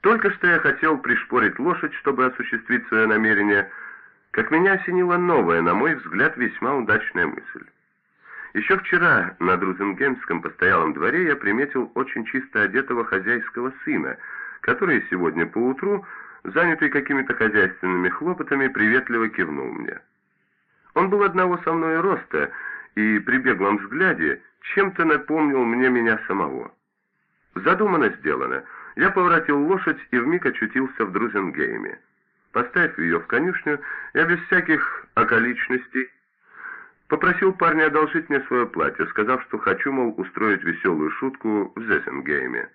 Только что я хотел пришпорить лошадь, чтобы осуществить свое намерение, как меня осенила новая, на мой взгляд, весьма удачная мысль. Еще вчера на Друзенгемском постоялом дворе я приметил очень чисто одетого хозяйского сына, который сегодня поутру, занятый какими-то хозяйственными хлопотами, приветливо кивнул мне. Он был одного со мной роста и при беглом взгляде чем-то напомнил мне меня самого. Задумано сделано. Я поворотил лошадь и вмиг очутился в Друзенгейме. Поставив ее в конюшню, я без всяких околичностей попросил парня одолжить мне свое платье, сказав, что хочу, мол, устроить веселую шутку в Зессенгейме.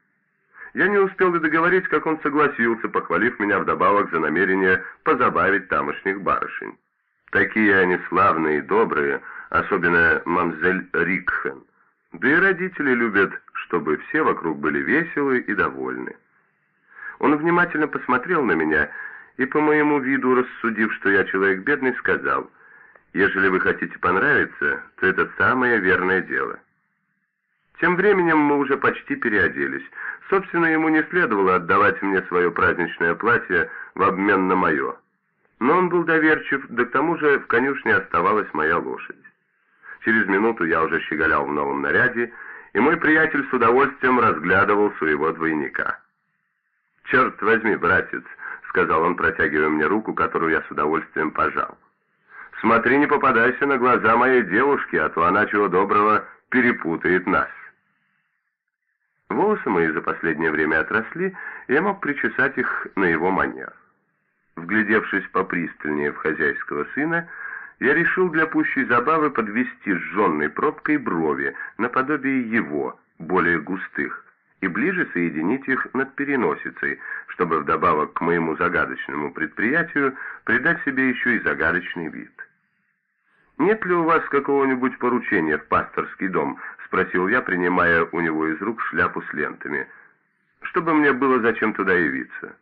Я не успел и договорить, как он согласился, похвалив меня вдобавок за намерение позабавить тамошних барышень. Такие они славные и добрые, особенно мамзель Рикхен. Да и родители любят, чтобы все вокруг были веселы и довольны. Он внимательно посмотрел на меня и, по моему виду, рассудив, что я человек бедный, сказал, «Ежели вы хотите понравиться, то это самое верное дело». Тем временем мы уже почти переоделись. Собственно, ему не следовало отдавать мне свое праздничное платье в обмен на мое. Но он был доверчив, да к тому же в конюшне оставалась моя лошадь. Через минуту я уже щеголял в новом наряде, и мой приятель с удовольствием разглядывал своего двойника. «Черт возьми, братец», — сказал он, протягивая мне руку, которую я с удовольствием пожал. «Смотри, не попадайся на глаза моей девушки, а то она чего доброго перепутает нас». Волосы мои за последнее время отросли, и я мог причесать их на его манер. Вглядевшись попристальнее в хозяйского сына, я решил для пущей забавы подвести сжженной пробкой брови, наподобие его, более густых, и ближе соединить их над переносицей, чтобы вдобавок к моему загадочному предприятию придать себе еще и загадочный вид. «Нет ли у вас какого-нибудь поручения в пасторский дом?» — спросил я, принимая у него из рук шляпу с лентами. «Чтобы мне было зачем туда явиться».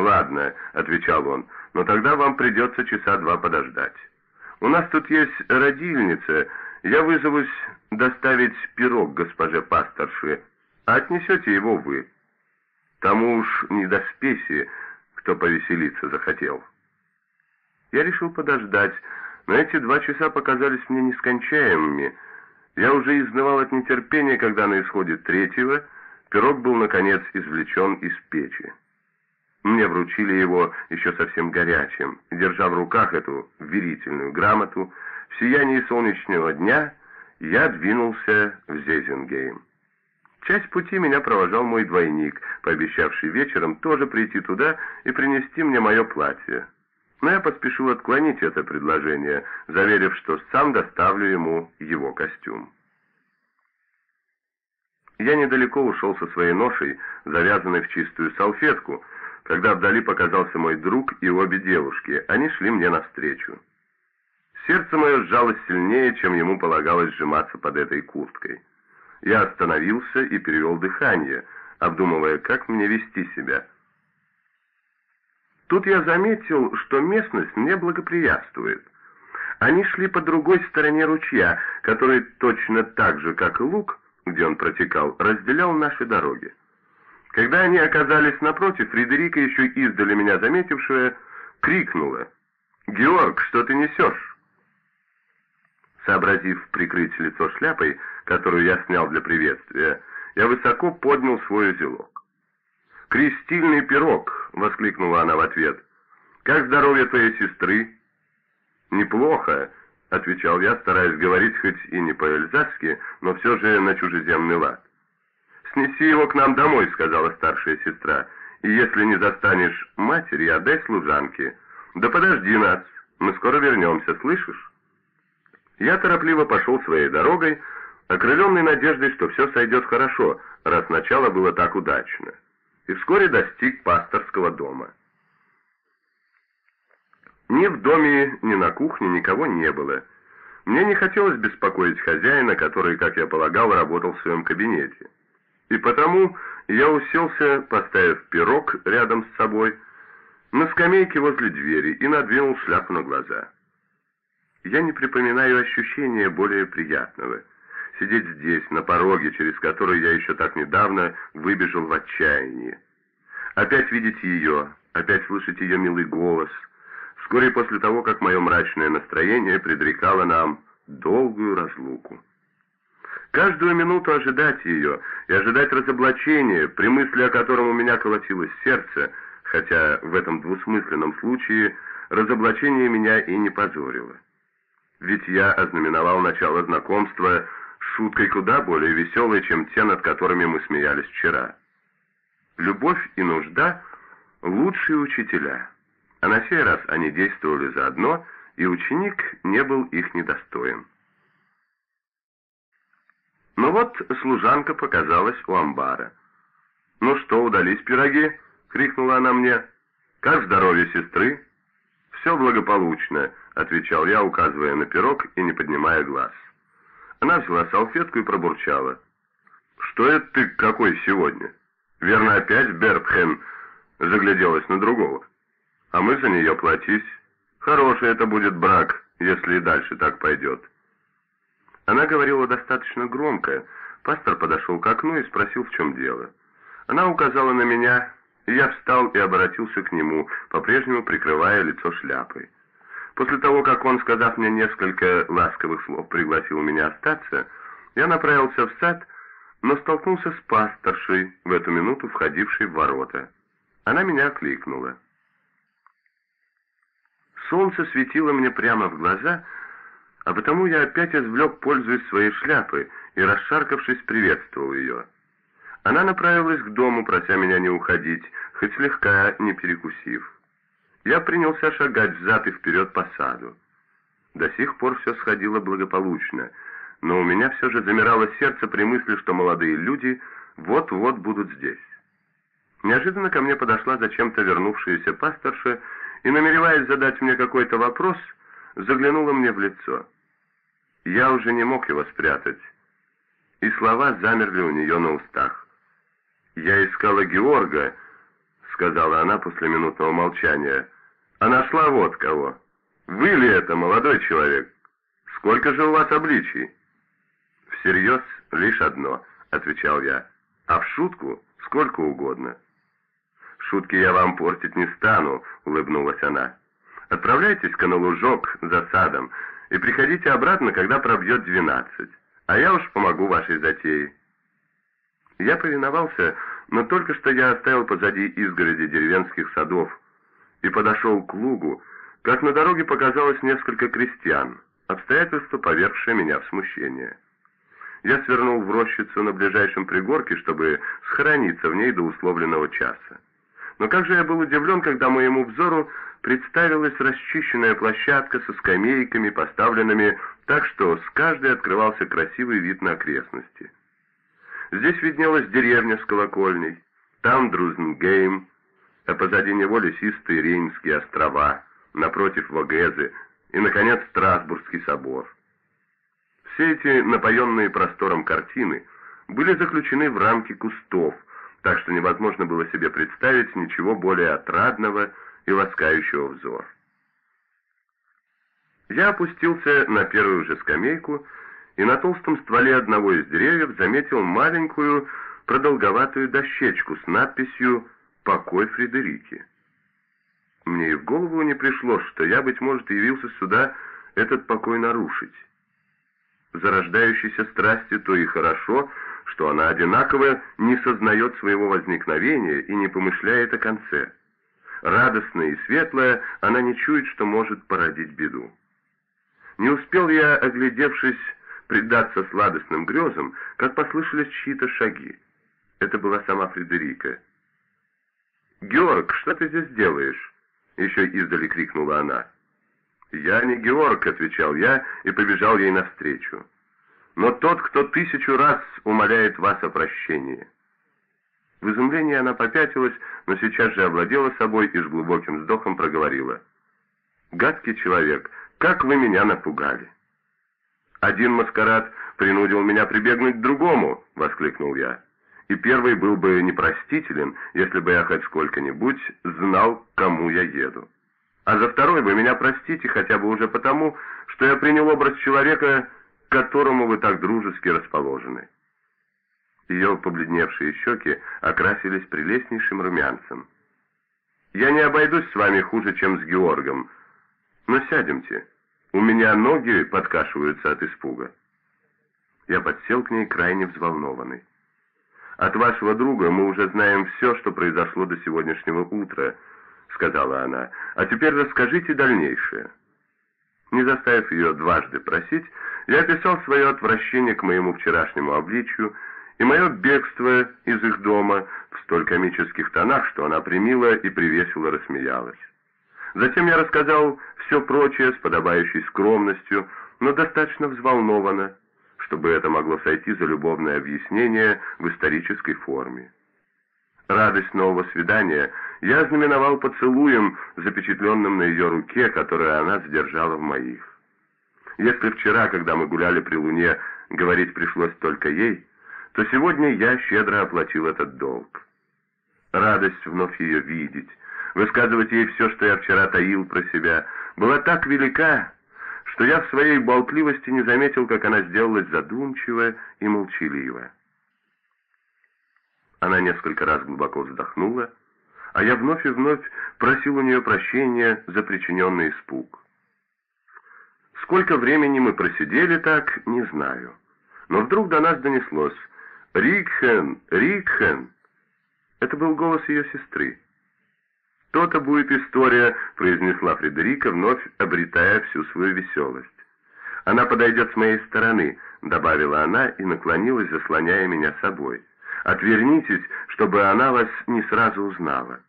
«Ладно», — отвечал он, — «но тогда вам придется часа два подождать. У нас тут есть родильница, я вызовусь доставить пирог госпоже пасторши, а отнесете его вы. Тому уж не до спеси, кто повеселиться захотел». Я решил подождать, но эти два часа показались мне нескончаемыми. Я уже изнывал от нетерпения, когда на исходе третьего пирог был, наконец, извлечен из печи. Мне вручили его еще совсем горячим, держа в руках эту верительную грамоту, в сиянии солнечного дня я двинулся в Зезенгейм. Часть пути меня провожал мой двойник, пообещавший вечером тоже прийти туда и принести мне мое платье. Но я поспешил отклонить это предложение, заверив, что сам доставлю ему его костюм. Я недалеко ушел со своей ношей, завязанной в чистую салфетку, когда вдали показался мой друг и обе девушки, они шли мне навстречу. Сердце мое сжалось сильнее, чем ему полагалось сжиматься под этой курткой. Я остановился и перевел дыхание, обдумывая, как мне вести себя. Тут я заметил, что местность мне благоприятствует. Они шли по другой стороне ручья, который точно так же, как и луг, где он протекал, разделял наши дороги. Когда они оказались напротив, Фредерика, еще издали меня заметившая, крикнула «Георг, что ты несешь?» Сообразив прикрыть лицо шляпой, которую я снял для приветствия, я высоко поднял свой узелок. «Крестильный пирог!» — воскликнула она в ответ. «Как здоровье твоей сестры?» «Неплохо», — отвечал я, стараясь говорить хоть и не по-эльзасски, но все же на чужеземный лад. «Снеси его к нам домой», — сказала старшая сестра. «И если не застанешь матери, отдай служанке. Да подожди нас, мы скоро вернемся, слышишь?» Я торопливо пошел своей дорогой, окрыленный надеждой, что все сойдет хорошо, раз начало было так удачно, и вскоре достиг пасторского дома. Ни в доме, ни на кухне никого не было. Мне не хотелось беспокоить хозяина, который, как я полагал, работал в своем кабинете. И потому я уселся, поставив пирог рядом с собой, на скамейке возле двери и надвинул шляпу на глаза. Я не припоминаю ощущения более приятного. Сидеть здесь, на пороге, через который я еще так недавно выбежал в отчаянии. опять видеть ее, опять слышать ее милый голос, вскоре после того, как мое мрачное настроение предрекало нам долгую разлуку. Каждую минуту ожидать ее и ожидать разоблачения, при мысли о котором у меня колотилось сердце, хотя в этом двусмысленном случае разоблачение меня и не позорило. Ведь я ознаменовал начало знакомства шуткой куда более веселой, чем те, над которыми мы смеялись вчера. Любовь и нужда — лучшие учителя, а на сей раз они действовали заодно, и ученик не был их недостоин. Но вот служанка показалась у амбара. «Ну что, удались пироги?» — крикнула она мне. «Как здоровье сестры?» «Все благополучно», — отвечал я, указывая на пирог и не поднимая глаз. Она взяла салфетку и пробурчала. «Что это ты какой сегодня? Верно, опять Бертхен загляделась на другого. А мы за нее платись. Хороший это будет брак, если и дальше так пойдет». Она говорила достаточно громко. Пастор подошел к окну и спросил, в чем дело. Она указала на меня, и я встал и обратился к нему, по-прежнему прикрывая лицо шляпой. После того, как он, сказав мне несколько ласковых слов, пригласил меня остаться, я направился в сад, но столкнулся с пасторшей, в эту минуту входившей в ворота. Она меня окликнула. Солнце светило мне прямо в глаза, а потому я опять извлек, пользуясь своей шляпой, и, расшаркавшись, приветствовал ее. Она направилась к дому, прося меня не уходить, хоть слегка не перекусив. Я принялся шагать взад и вперед по саду. До сих пор все сходило благополучно, но у меня все же замирало сердце при мысли, что молодые люди вот-вот будут здесь. Неожиданно ко мне подошла зачем-то вернувшаяся пасторша и, намереваясь задать мне какой-то вопрос, заглянула мне в лицо. Я уже не мог его спрятать, и слова замерли у нее на устах. «Я искала Георга», — сказала она после минутного молчания, — «а нашла вот кого. Вы ли это, молодой человек? Сколько же у вас обличий?» «Всерьез лишь одно», — отвечал я, — «а в шутку сколько угодно». «Шутки я вам портить не стану», — улыбнулась она. «Отправляйтесь-ка на лужок за садом и приходите обратно, когда пробьет двенадцать, а я уж помогу вашей затее». Я повиновался, но только что я оставил позади изгороди деревенских садов и подошел к лугу, как на дороге показалось несколько крестьян, обстоятельство, повергшее меня в смущение. Я свернул в рощицу на ближайшем пригорке, чтобы схорониться в ней до условленного часа. Но как же я был удивлен, когда моему взору представилась расчищенная площадка со скамейками, поставленными так, что с каждой открывался красивый вид на окрестности. Здесь виднелась деревня с колокольней, там Друзенгейм, а позади него лесистые Рейнские острова, напротив Вогезы и, наконец, Страсбургский собор. Все эти напоенные простором картины были заключены в рамки кустов, так что невозможно было себе представить ничего более отрадного и ласкающего взор. Я опустился на первую же скамейку и на толстом стволе одного из деревьев заметил маленькую продолговатую дощечку с надписью «Покой Фредерики». Мне и в голову не пришло, что я, быть может, явился сюда этот покой нарушить. Зарождающейся страсти то и хорошо, что она одинаково не сознает своего возникновения и не помышляет о конце. Радостная и светлая, она не чует, что может породить беду. Не успел я, оглядевшись, предаться сладостным грезам, как послышались чьи-то шаги. Это была сама Фредерика. «Георг, что ты здесь делаешь?» Еще издали крикнула она. «Я не Георг», — отвечал я и побежал ей навстречу. «Но тот, кто тысячу раз умоляет вас о прощении». В изумлении она попятилась, но сейчас же овладела собой и с глубоким вздохом проговорила. «Гадкий человек, как вы меня напугали!» «Один маскарад принудил меня прибегнуть к другому!» — воскликнул я. «И первый был бы непростителен, если бы я хоть сколько-нибудь знал, к кому я еду. А за второй вы меня простите хотя бы уже потому, что я принял образ человека, к которому вы так дружески расположены». Ее побледневшие щеки окрасились прелестнейшим румянцем. «Я не обойдусь с вами хуже, чем с Георгом. Но сядемте. У меня ноги подкашиваются от испуга». Я подсел к ней крайне взволнованный. «От вашего друга мы уже знаем все, что произошло до сегодняшнего утра», — сказала она. «А теперь расскажите дальнейшее». Не заставив ее дважды просить, я описал свое отвращение к моему вчерашнему обличию и мое бегство из их дома в столь комических тонах, что она примила и привесело рассмеялась. Затем я рассказал все прочее с подобающей скромностью, но достаточно взволнованно, чтобы это могло сойти за любовное объяснение в исторической форме. Радость нового свидания я знаменовал поцелуем, запечатленным на ее руке, которую она задержала в моих. Если вчера, когда мы гуляли при луне, говорить пришлось только ей, то сегодня я щедро оплатил этот долг. Радость вновь ее видеть, высказывать ей все, что я вчера таил про себя, была так велика, что я в своей болтливости не заметил, как она сделалась задумчивая и молчаливая. Она несколько раз глубоко вздохнула, а я вновь и вновь просил у нее прощения за причиненный испуг. Сколько времени мы просидели так, не знаю. Но вдруг до нас донеслось «Рикхен! Рикхен!» Это был голос ее сестры. «То-то будет история», — произнесла Фредерика, вновь обретая всю свою веселость. «Она подойдет с моей стороны», — добавила она и наклонилась, заслоняя меня собой. «Отвернитесь, чтобы она вас не сразу узнала».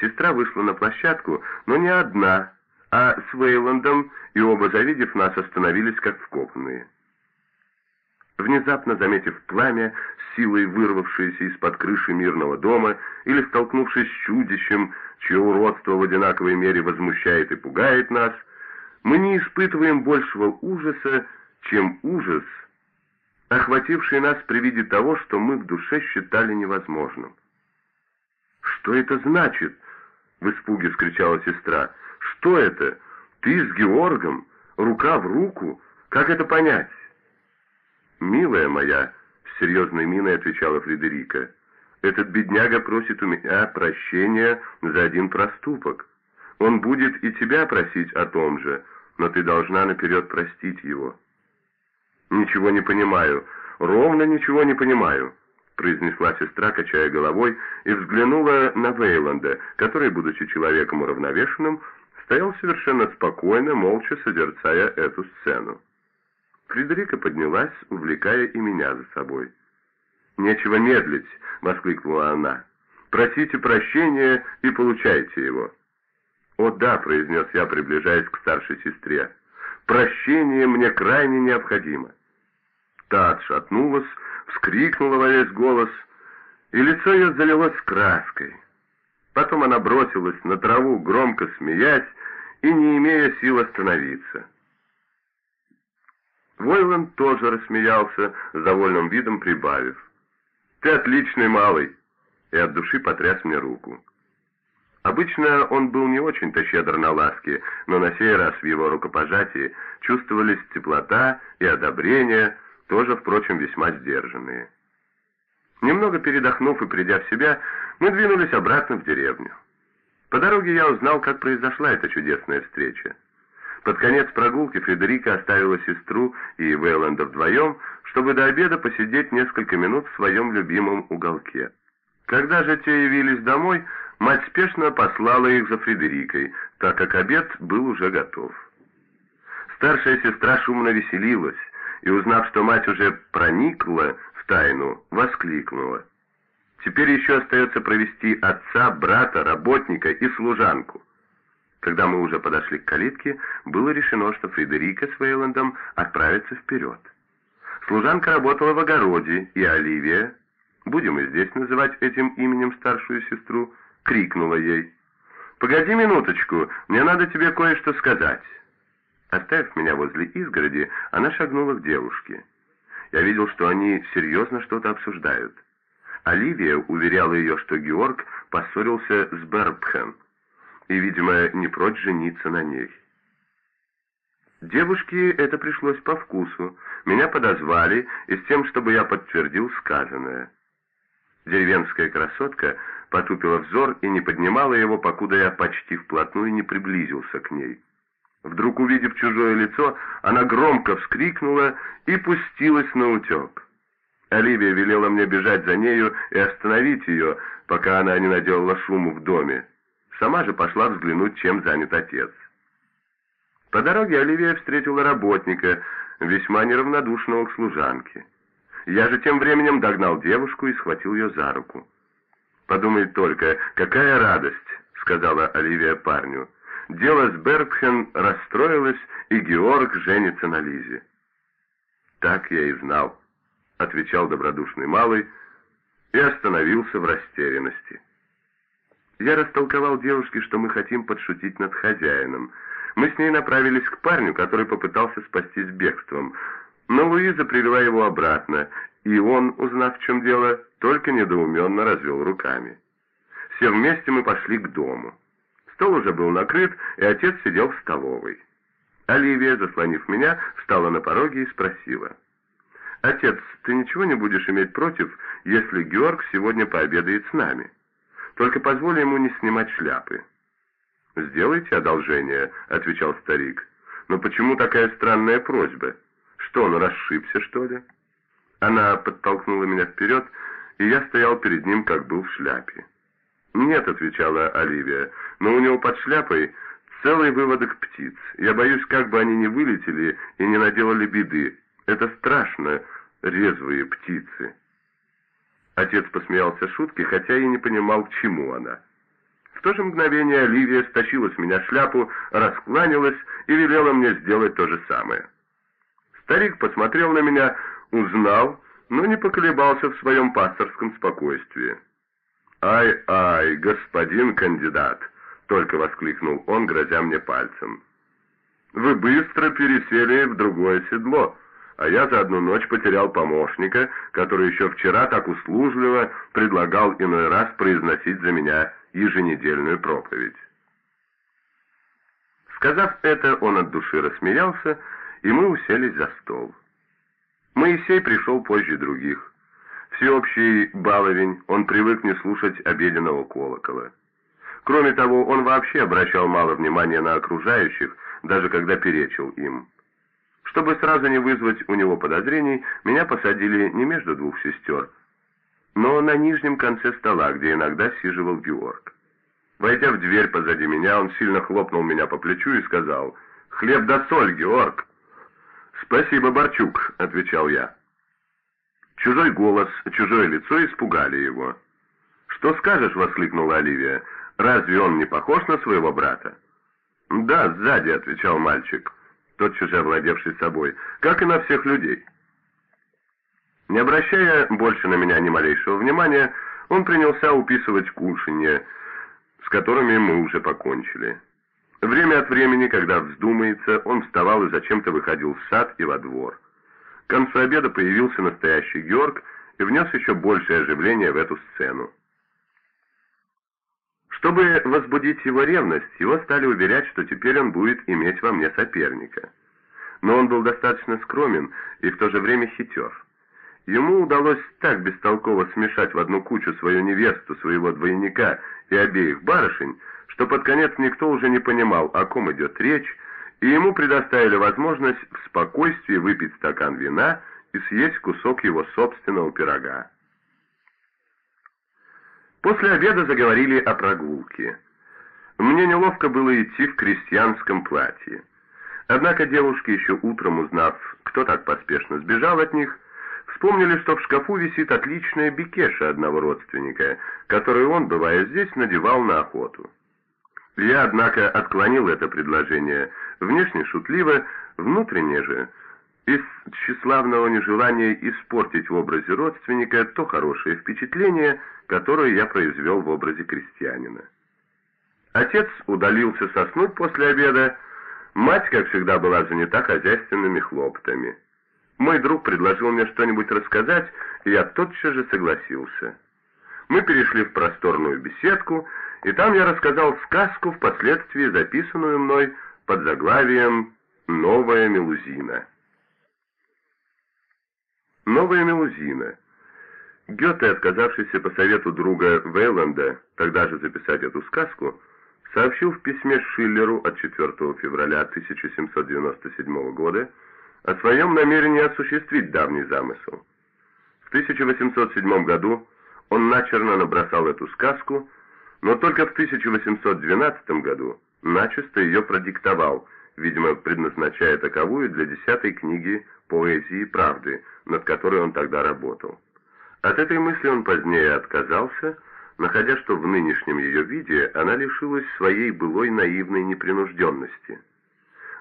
Сестра вышла на площадку, но не одна, а с Вейландом, и оба, завидев нас, остановились как вкопанные. Внезапно заметив пламя, силой вырвавшееся из-под крыши мирного дома, или столкнувшись с чудищем, чье уродство в одинаковой мере возмущает и пугает нас, мы не испытываем большего ужаса, чем ужас, охвативший нас при виде того, что мы в душе считали невозможным. «Что это значит?» — в испуге вскричала сестра. «Что это? Ты с Георгом? Рука в руку? Как это понять?» «Милая моя», — серьезной миной отвечала Фредерика, «этот бедняга просит у меня прощения за один проступок. Он будет и тебя просить о том же, но ты должна наперед простить его». «Ничего не понимаю, ровно ничего не понимаю», произнесла сестра, качая головой, и взглянула на Вейланда, который, будучи человеком уравновешенным, стоял совершенно спокойно, молча созерцая эту сцену. Фредерика поднялась, увлекая и меня за собой. «Нечего медлить!» — воскликнула она. «Просите прощения и получайте его». «О да», — произнес я, приближаясь к старшей сестре, — «прощение мне крайне необходимо». Та отшатнулась, вскрикнула во весь голос, и лицо ее залилось краской. Потом она бросилась на траву, громко смеясь и не имея сил остановиться. Войланд тоже рассмеялся, с довольным видом прибавив. «Ты отличный малый!» и от души потряс мне руку. Обычно он был не очень-то щедр на ласки, но на сей раз в его рукопожатии чувствовались теплота и одобрение, тоже, впрочем, весьма сдержанные. Немного передохнув и придя в себя, мы двинулись обратно в деревню. По дороге я узнал, как произошла эта чудесная встреча. Под конец прогулки Фредерика оставила сестру и Вейланда вдвоем, чтобы до обеда посидеть несколько минут в своем любимом уголке. Когда же те явились домой, мать спешно послала их за Фредерикой, так как обед был уже готов. Старшая сестра шумно веселилась, и, узнав, что мать уже проникла в тайну, воскликнула. Теперь еще остается провести отца, брата, работника и служанку. Когда мы уже подошли к калитке, было решено, что Фредерика с Вейландом отправятся вперед. Служанка работала в огороде, и Оливия, будем и здесь называть этим именем старшую сестру, крикнула ей. «Погоди минуточку, мне надо тебе кое-что сказать». Оставив меня возле изгороди, она шагнула к девушке. Я видел, что они серьезно что-то обсуждают. Оливия уверяла ее, что Георг поссорился с Бербхем и, видимо, не прочь жениться на ней. Девушке это пришлось по вкусу. Меня подозвали, и с тем, чтобы я подтвердил сказанное. Деревенская красотка потупила взор и не поднимала его, покуда я почти вплотную не приблизился к ней. Вдруг, увидев чужое лицо, она громко вскрикнула и пустилась на утек. Оливия велела мне бежать за нею и остановить ее, пока она не наделала шуму в доме. Сама же пошла взглянуть, чем занят отец. По дороге Оливия встретила работника, весьма неравнодушного к служанке. Я же тем временем догнал девушку и схватил ее за руку. «Подумай только, какая радость!» — сказала Оливия парню. «Дело с Бергхен расстроилось, и Георг женится на Лизе». «Так я и знал», — отвечал добродушный малый и остановился в растерянности. Я растолковал девушке, что мы хотим подшутить над хозяином. Мы с ней направились к парню, который попытался спастись бегством, но Луиза привела его обратно, и он, узнав, в чем дело, только недоуменно развел руками. Все вместе мы пошли к дому. Стол уже был накрыт, и отец сидел в столовой. Оливия, заслонив меня, встала на пороге и спросила. «Отец, ты ничего не будешь иметь против, если Георг сегодня пообедает с нами? Только позволь ему не снимать шляпы». «Сделайте одолжение», — отвечал старик. «Но почему такая странная просьба?» «Что, он расшибся, что ли?» Она подтолкнула меня вперед, и я стоял перед ним, как был в шляпе. «Нет», — отвечала Оливия, — «но у него под шляпой целый выводок птиц. Я боюсь, как бы они не вылетели и не наделали беды. Это страшно, резвые птицы». Отец посмеялся шутки, хотя и не понимал, к чему она. В то же мгновение Оливия стащила с меня шляпу, раскланялась и велела мне сделать то же самое. Старик посмотрел на меня, узнал, но не поколебался в своем пасторском спокойствии. «Ай-ай, господин кандидат!» — только воскликнул он, грозя мне пальцем. «Вы быстро пересели в другое седло, а я за одну ночь потерял помощника, который еще вчера так услужливо предлагал иной раз произносить за меня еженедельную проповедь». Сказав это, он от души рассмеялся, и мы уселись за стол. Моисей пришел позже других. Всеобщий баловень, он привык не слушать обеденного колокола. Кроме того, он вообще обращал мало внимания на окружающих, даже когда перечил им. Чтобы сразу не вызвать у него подозрений, меня посадили не между двух сестер, но на нижнем конце стола, где иногда сиживал Георг. Войдя в дверь позади меня, он сильно хлопнул меня по плечу и сказал «Хлеб да соль, Георг!» «Спасибо, Борчук», — отвечал я. Чужой голос, чужое лицо испугали его. «Что скажешь?» — воскликнула Оливия. «Разве он не похож на своего брата?» «Да, сзади», — отвечал мальчик, тотчас же овладевший собой, «как и на всех людей». Не обращая больше на меня ни малейшего внимания, он принялся уписывать кушанье, с которыми мы уже покончили. Время от времени, когда вздумается, он вставал и зачем-то выходил в сад и во двор. К концу обеда появился настоящий Георг и внес еще большее оживление в эту сцену. Чтобы возбудить его ревность, его стали уверять, что теперь он будет иметь во мне соперника. Но он был достаточно скромен и в то же время хитер. Ему удалось так бестолково смешать в одну кучу свою невесту, своего двойника и обеих барышень, что под конец никто уже не понимал, о ком идет речь, и ему предоставили возможность в спокойствии выпить стакан вина и съесть кусок его собственного пирога. После обеда заговорили о прогулке. Мне неловко было идти в крестьянском платье. Однако девушки, еще утром узнав, кто так поспешно сбежал от них, вспомнили, что в шкафу висит отличная бикеша одного родственника, которую он, бывая здесь, надевал на охоту. Я, однако, отклонил это предложение, внешне шутливо, внутренне же, из тщеславного нежелания испортить в образе родственника то хорошее впечатление, которое я произвел в образе крестьянина. Отец удалился соснуть после обеда, мать, как всегда, была занята хозяйственными хлопотами. Мой друг предложил мне что-нибудь рассказать, и я тотчас же согласился. Мы перешли в просторную беседку, и там я рассказал сказку, впоследствии записанную мной под заглавием Новая мелузина. Новая мелузина. Гёте, отказавшийся по совету друга Вейланда тогда же записать эту сказку, сообщил в письме Шиллеру от 4 февраля 1797 года о своем намерении осуществить давний замысел. В 1807 году он начерно набросал эту сказку, но только в 1812 году начисто ее продиктовал, видимо, предназначая таковую для десятой книги «Поэзии и правды», над которой он тогда работал. От этой мысли он позднее отказался, находя, что в нынешнем ее виде она лишилась своей былой наивной непринужденности.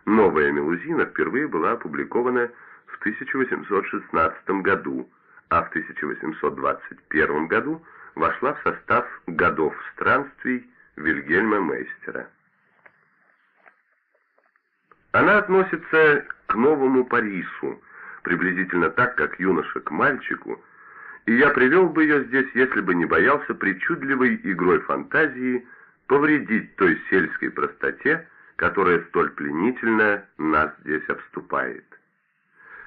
Новая «Мелузина» впервые была опубликована в 1816 году, а в 1821 году вошла в состав «Годов странствий» Вильгельма Мейстера. Она относится к новому Парису, приблизительно так, как юноша к мальчику, и я привел бы ее здесь, если бы не боялся причудливой игрой фантазии повредить той сельской простоте, которая столь пленительно нас здесь обступает.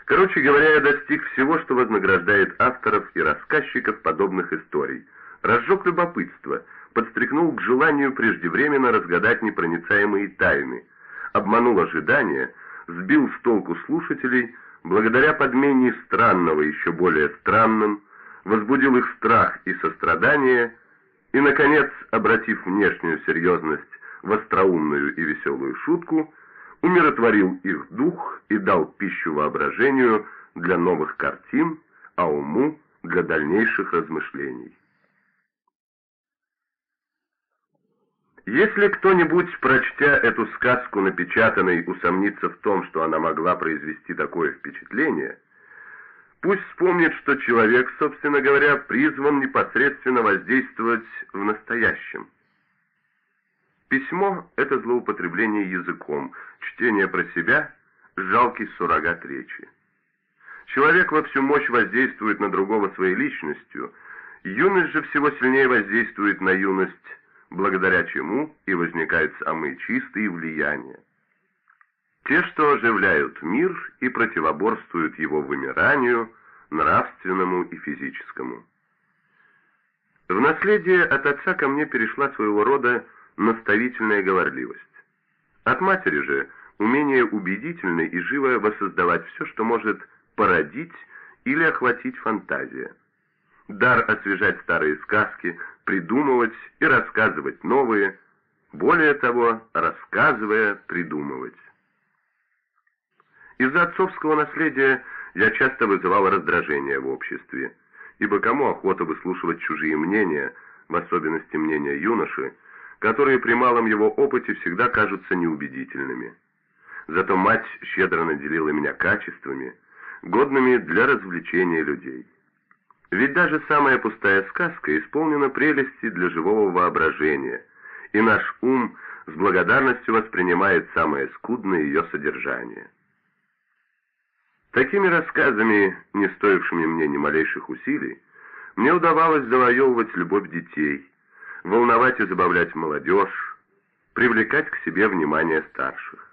Короче говоря, я достиг всего, что вознаграждает авторов и рассказчиков подобных историй. Разжег любопытство, подстрекнул к желанию преждевременно разгадать непроницаемые тайны, обманул ожидания, сбил с толку слушателей, благодаря подмене странного еще более странным, возбудил их страх и сострадание, и, наконец, обратив внешнюю серьезность в остроумную и веселую шутку, умиротворил их дух и дал пищу воображению для новых картин, а уму для дальнейших размышлений. Если кто-нибудь, прочтя эту сказку напечатанной, усомнится в том, что она могла произвести такое впечатление, пусть вспомнит, что человек, собственно говоря, призван непосредственно воздействовать в настоящем. Письмо — это злоупотребление языком, чтение про себя — жалкий суррогат речи. Человек во всю мощь воздействует на другого своей личностью, юность же всего сильнее воздействует на юность, благодаря чему и возникают самые чистые влияния. Те, что оживляют мир и противоборствуют его вымиранию, нравственному и физическому. В наследие от отца ко мне перешла своего рода наставительная говорливость. От матери же умение убедительно и живо воссоздавать все, что может породить или охватить фантазия. Дар освежать старые сказки, придумывать и рассказывать новые, более того, рассказывая, придумывать. Из-за отцовского наследия я часто вызывал раздражение в обществе, ибо кому охота выслушивать чужие мнения, в особенности мнения юноши, которые при малом его опыте всегда кажутся неубедительными. Зато мать щедро наделила меня качествами, годными для развлечения людей. Ведь даже самая пустая сказка исполнена прелести для живого воображения, и наш ум с благодарностью воспринимает самое скудное ее содержание. Такими рассказами, не стоившими мне ни малейших усилий, мне удавалось завоевывать любовь детей, волновать и забавлять молодежь, привлекать к себе внимание старших.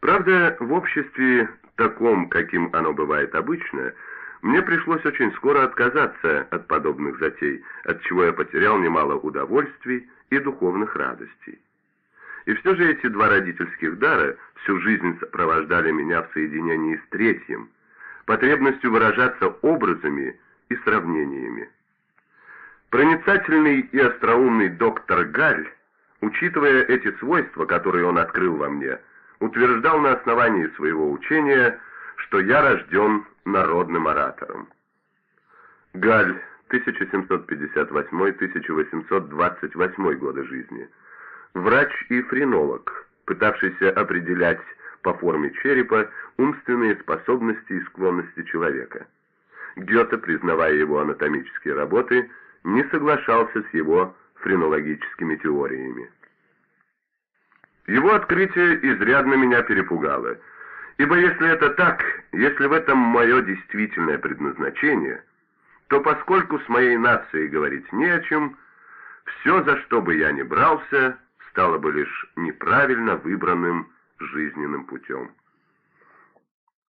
Правда, в обществе таком, каким оно бывает обычно, мне пришлось очень скоро отказаться от подобных затей, от чего я потерял немало удовольствий и духовных радостей. И все же эти два родительских дара всю жизнь сопровождали меня в соединении с третьим, потребностью выражаться образами и сравнениями. Проницательный и остроумный доктор Галь, учитывая эти свойства, которые он открыл во мне, утверждал на основании своего учения, что я рожден народным оратором. Галь, 1758-1828 годы жизни. Врач и френолог, пытавшийся определять по форме черепа умственные способности и склонности человека. Гёте, признавая его анатомические работы, не соглашался с его френологическими теориями. Его открытие изрядно меня перепугало, ибо если это так, если в этом мое действительное предназначение, то поскольку с моей нацией говорить не о чем, все, за что бы я ни брался, стало бы лишь неправильно выбранным жизненным путем.